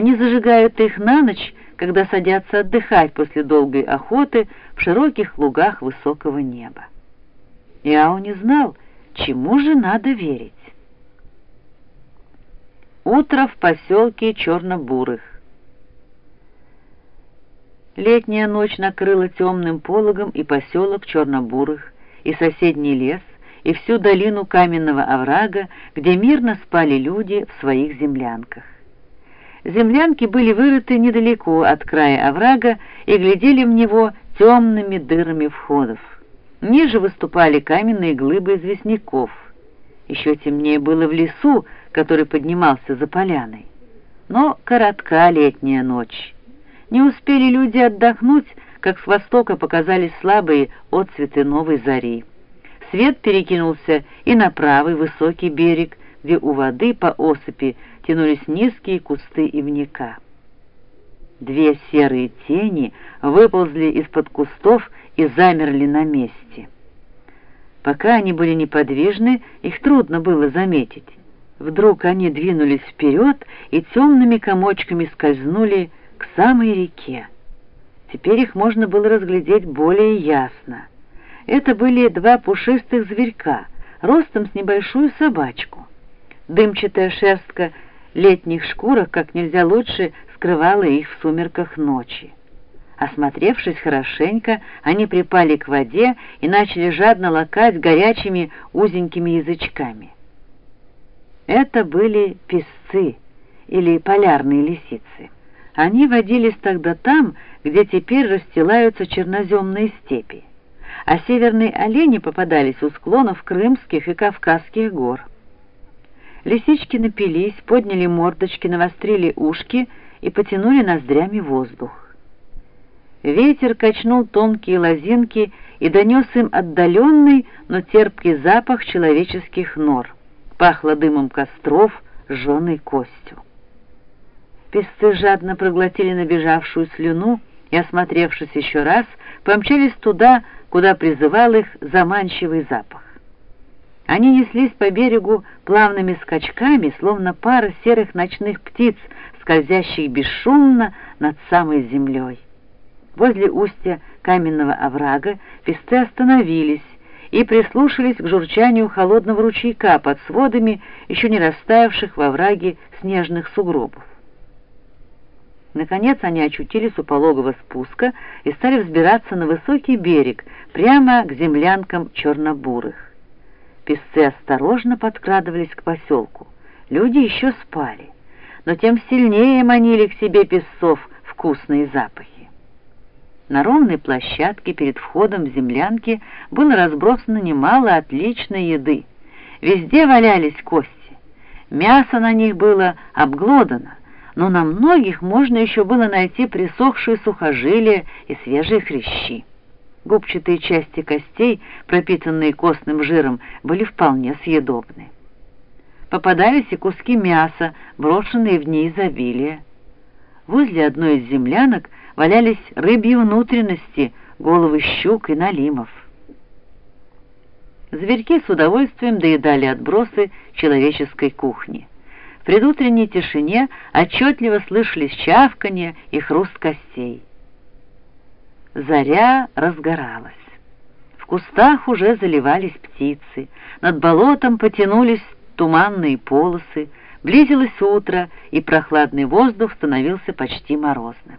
Они зажигают их на ночь, когда садятся отдыхать после долгой охоты в широких лугах высокого неба. Иау не знал, чему же надо верить. Утро в поселке Чернобурых. Летняя ночь накрыла темным пологом и поселок Чернобурых, и соседний лес, и всю долину каменного оврага, где мирно спали люди в своих землянках. Землянки были вырыты недалеко от края оврага и глядели в него темными дырами входов. Ниже выступали каменные глыбы известняков. Еще темнее было в лесу, который поднимался за поляной. Но коротка летняя ночь. Не успели люди отдохнуть, как с востока показались слабые отцветы новой зари. Свет перекинулся и на правый высокий берег, где у воды по осыпи тянулись низкие кусты ивника. Две серые тени выползли из-под кустов и замерли на месте. Пока они были неподвижны, их трудно было заметить. Вдруг они двинулись вперед и темными комочками скользнули к самой реке. Теперь их можно было разглядеть более ясно. Это были два пушистых зверька, ростом с небольшую собачку. Дымчатая шерстка летних шкурок как нельзя лучше скрывала их в сумерках ночи. Осмотревшись хорошенько, они припали к воде и начали жадно лакать горячими узенькими язычками. Это были песцы или полярные лисицы. Они водились тогда там, где теперь расстилаются черноземные степи, а северные олени попадались у склонов крымских и кавказских гор. Лисички напились, подняли мордочки, навострили ушки и потянули ноздрями воздух. Ветер качнул тонкие лозинки и донес им отдаленный, но терпкий запах человеческих нор. Пахло дымом костров, жженой костью. Песцы жадно проглотили набежавшую слюну и, осмотревшись еще раз, помчались туда, куда призывал их заманчивый запах. Они неслись по берегу плавными скачками, словно пара серых ночных птиц, скользящих бесшумно над самой землей. Возле устья каменного оврага песцы остановились и прислушались к журчанию холодного ручейка под сводами еще не растаявших во враге снежных сугробов. Наконец они очутились у пологого спуска и стали взбираться на высокий берег, прямо к землянкам чернобурых. Песцы осторожно подкрадывались к поселку. Люди еще спали, но тем сильнее манили к себе песцов вкусные запахи. На ровной площадке перед входом в землянки было разбросано немало отличной еды. Везде валялись кости. Мясо на них было обглодано, но на многих можно еще было найти присохшие сухожилия и свежие хрящи. Губчатые части костей, пропитанные костным жиром, были вполне съедобны. Попадались и куски мяса, брошенные в ней изобилие. Возле одной из землянок валялись рыбьи внутренности, головы щук и налимов. Зверьки с удовольствием доедали отбросы человеческой кухни. В предутренней тишине отчетливо слышались чавканье и хруст костей. Заря разгоралась. В кустах уже заливались птицы, над болотом потянулись туманные полосы, близилось утро, и прохладный воздух становился почти морозным.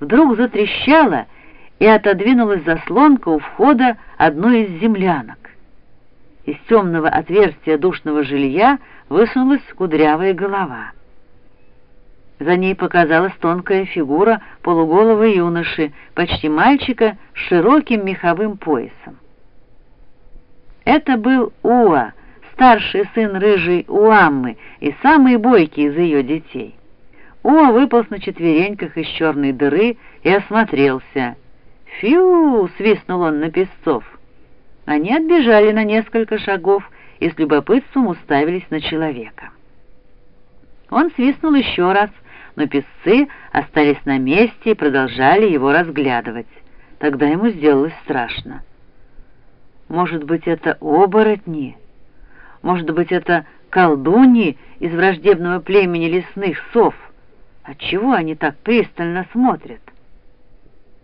Вдруг затрещало, и отодвинулась заслонка у входа одной из землянок. Из темного отверстия душного жилья высунулась кудрявая голова. За ней показалась тонкая фигура полуголого юноши, почти мальчика, с широким меховым поясом. Это был Уа, старший сын рыжей Уаммы и самый бойкий из ее детей. Уа выполз на четвереньках из черной дыры и осмотрелся. «Фью!» — свистнул он на песцов. Они отбежали на несколько шагов и с любопытством уставились на человека. Он свистнул еще раз, но песцы остались на месте и продолжали его разглядывать. Тогда ему сделалось страшно. Может быть, это оборотни? Может быть, это колдуньи из враждебного племени лесных сов? Отчего они так пристально смотрят?